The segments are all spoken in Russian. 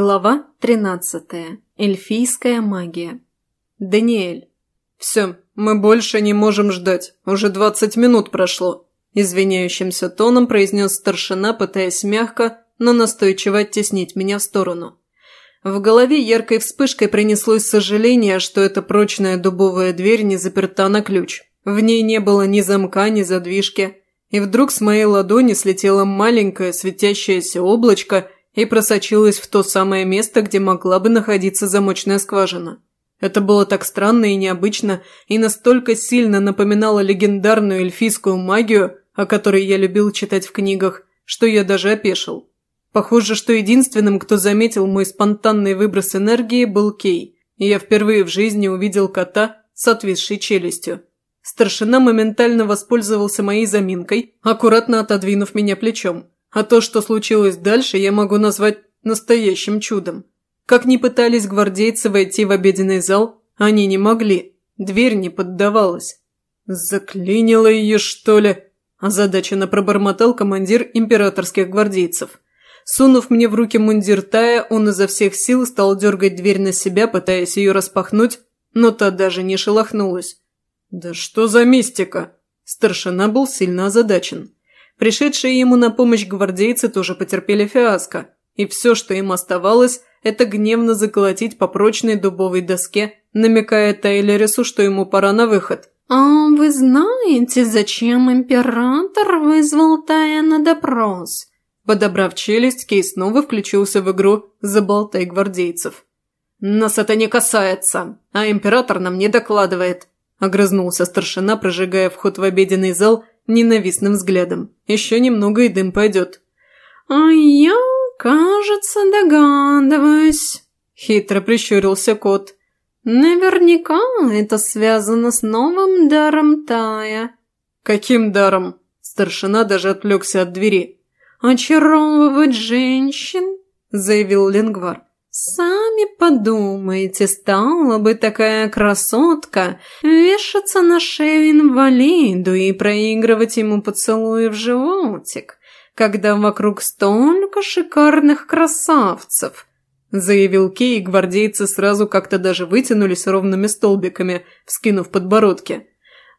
Глава 13. Эльфийская магия. Даниэль. «Все, мы больше не можем ждать. Уже двадцать минут прошло», – извиняющимся тоном произнес старшина, пытаясь мягко, но настойчиво оттеснить меня в сторону. В голове яркой вспышкой принеслось сожаление, что эта прочная дубовая дверь не заперта на ключ. В ней не было ни замка, ни задвижки. И вдруг с моей ладони слетело маленькое светящееся облачко – и просочилась в то самое место, где могла бы находиться замочная скважина. Это было так странно и необычно, и настолько сильно напоминало легендарную эльфийскую магию, о которой я любил читать в книгах, что я даже опешил. Похоже, что единственным, кто заметил мой спонтанный выброс энергии, был Кей, и я впервые в жизни увидел кота с отвисшей челюстью. Старшина моментально воспользовался моей заминкой, аккуратно отодвинув меня плечом. А то, что случилось дальше, я могу назвать настоящим чудом. Как ни пытались гвардейцы войти в обеденный зал, они не могли. Дверь не поддавалась. «Заклинило ее, что ли?» – озадаченно пробормотал командир императорских гвардейцев. Сунув мне в руки мундир Тая, он изо всех сил стал дергать дверь на себя, пытаясь ее распахнуть, но та даже не шелохнулась. «Да что за мистика?» Старшина был сильно озадачен. Пришедшие ему на помощь гвардейцы тоже потерпели фиаско, и все, что им оставалось, это гневно заколотить по прочной дубовой доске, намекая Тайлерису, что ему пора на выход. «А вы знаете, зачем император вызвал Тая на допрос?» Подобрав челюсть, Кей снова включился в игру «Заболтай гвардейцев». «Нас это не касается, а император нам не докладывает», – огрызнулся старшина, прожигая вход в обеденный зал ненавистным взглядом. Еще немного и дым пойдет. «А я, кажется, догадываюсь», – хитро прищурился кот. «Наверняка это связано с новым даром Тая». «Каким даром?» Старшина даже отвлекся от двери. «Очаровывать женщин», – заявил Ленгвар. «Сами подумайте, стала бы такая красотка вешаться на шею инвалиду и проигрывать ему поцелуи в животик, когда вокруг столько шикарных красавцев», заявил Кей, и гвардейцы сразу как-то даже вытянулись ровными столбиками, вскинув подбородки.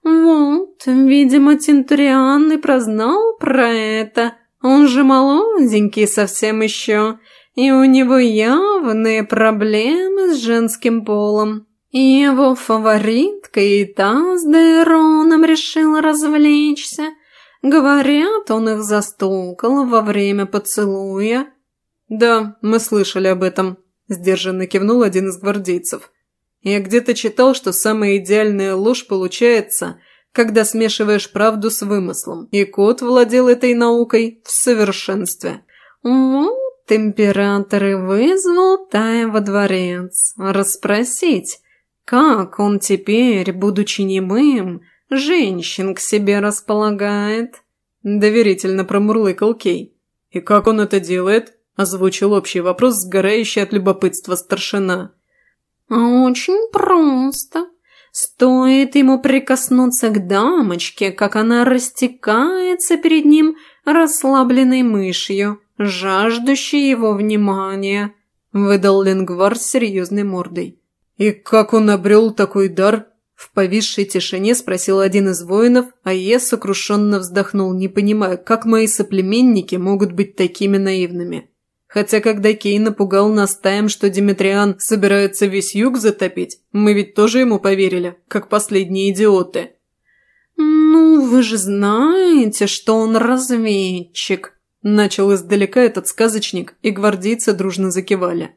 «Вот, видимо, Тинтуриан и прознал про это. Он же молоденький совсем еще» и у него явные проблемы с женским полом. И его фаворитка и та с Дейроном решила развлечься. Говорят, он их застукал во время поцелуя. «Да, мы слышали об этом», – сдержанно кивнул один из гвардейцев. «Я где-то читал, что самая идеальная ложь получается, когда смешиваешь правду с вымыслом, и кот владел этой наукой в совершенстве». «Вот император и вызвал Тая во дворец, расспросить, как он теперь, будучи немым, женщин к себе располагает. Доверительно промурлыкал Кей. «И как он это делает?» – озвучил общий вопрос, сгорающий от любопытства старшина. «Очень просто. Стоит ему прикоснуться к дамочке, как она растекается перед ним расслабленной мышью жаждущий его внимания», – выдал Ленгвар с серьезной мордой. «И как он обрел такой дар?» В повисшей тишине спросил один из воинов, а я сокрушенно вздохнул, не понимая, как мои соплеменники могут быть такими наивными. Хотя когда Кей напугал нас таем, что Димитриан собирается весь юг затопить, мы ведь тоже ему поверили, как последние идиоты. «Ну, вы же знаете, что он разведчик», Начал издалека этот сказочник, и гвардейцы дружно закивали.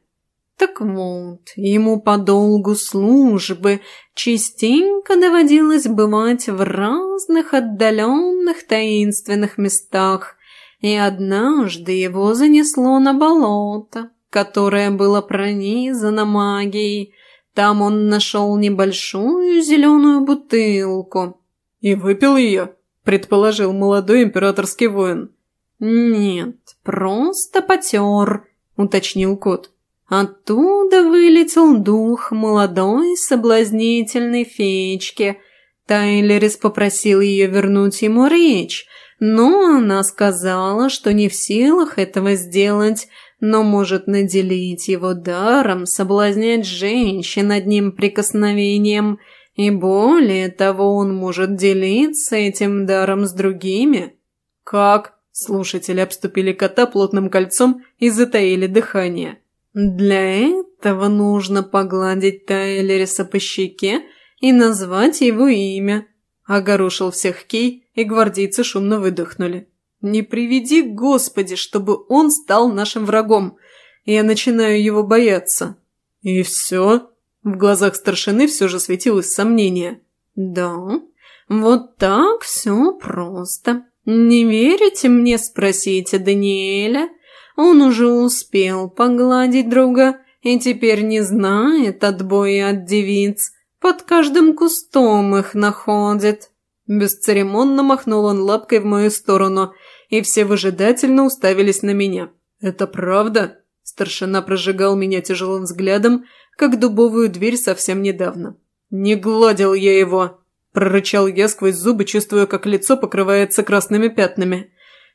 Так вот, ему по долгу службы частенько доводилось бывать в разных отдаленных таинственных местах, и однажды его занесло на болото, которое было пронизано магией. Там он нашел небольшую зеленую бутылку. «И выпил ее», – предположил молодой императорский воин. «Нет, просто потер», – уточнил кот. Оттуда вылетел дух молодой соблазнительной феечки. Тайлерис попросил ее вернуть ему речь, но она сказала, что не в силах этого сделать, но может наделить его даром, соблазнять женщин одним прикосновением, и более того, он может делиться этим даром с другими. Как? Слушатели обступили кота плотным кольцом и затаили дыхание. Для этого нужно погладить Тайлериса по щеке и назвать его имя. Огорошил всех Кей, и гвардейцы шумно выдохнули. Не приведи, Господи, чтобы он стал нашим врагом. Я начинаю его бояться. И все? В глазах старшины все же светилось сомнение. Да, вот так все просто. Не верите мне, спросите Даниэля. Он уже успел погладить друга и теперь не знает отбоя от девиц. Под каждым кустом их находит. Бесцеремонно махнул он лапкой в мою сторону, и все выжидательно уставились на меня. «Это правда?» Старшина прожигал меня тяжелым взглядом, как дубовую дверь совсем недавно. «Не гладил я его!» – прорычал я сквозь зубы, чувствуя, как лицо покрывается красными пятнами.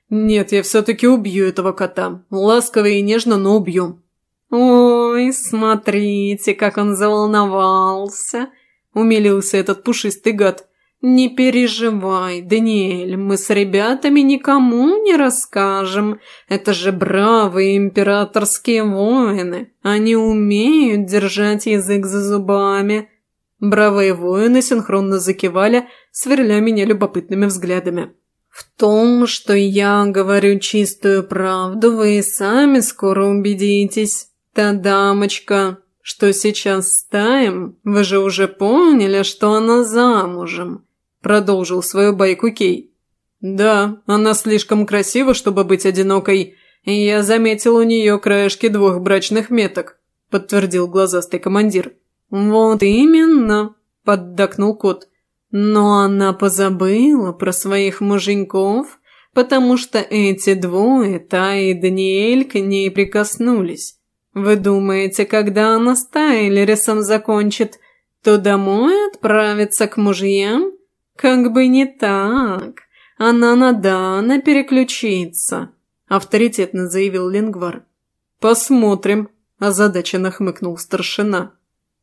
«Нет, я все-таки убью этого кота. Ласково и нежно, но убью». «Ой, смотрите, как он заволновался!» – умилился этот пушистый гад. «Не переживай, Даниэль, мы с ребятами никому не расскажем. Это же бравые императорские воины. Они умеют держать язык за зубами». Бравые воины синхронно закивали, сверля меня любопытными взглядами. «В том, что я говорю чистую правду, вы и сами скоро убедитесь. Та дамочка, что сейчас стаем, вы же уже поняли, что она замужем продолжил свою байку Кей. «Да, она слишком красива, чтобы быть одинокой, и я заметил у нее краешки двух брачных меток», – подтвердил глазастый командир. «Вот именно», – поддакнул кот. «Но она позабыла про своих муженьков, потому что эти двое, Та и Даниэль, к ней прикоснулись. Вы думаете, когда она с Тайлерисом закончит, то домой отправится к мужьям?» «Как бы не так. Она на Дана переключится», – авторитетно заявил Лингвар. «Посмотрим», – озадаченно хмыкнул старшина.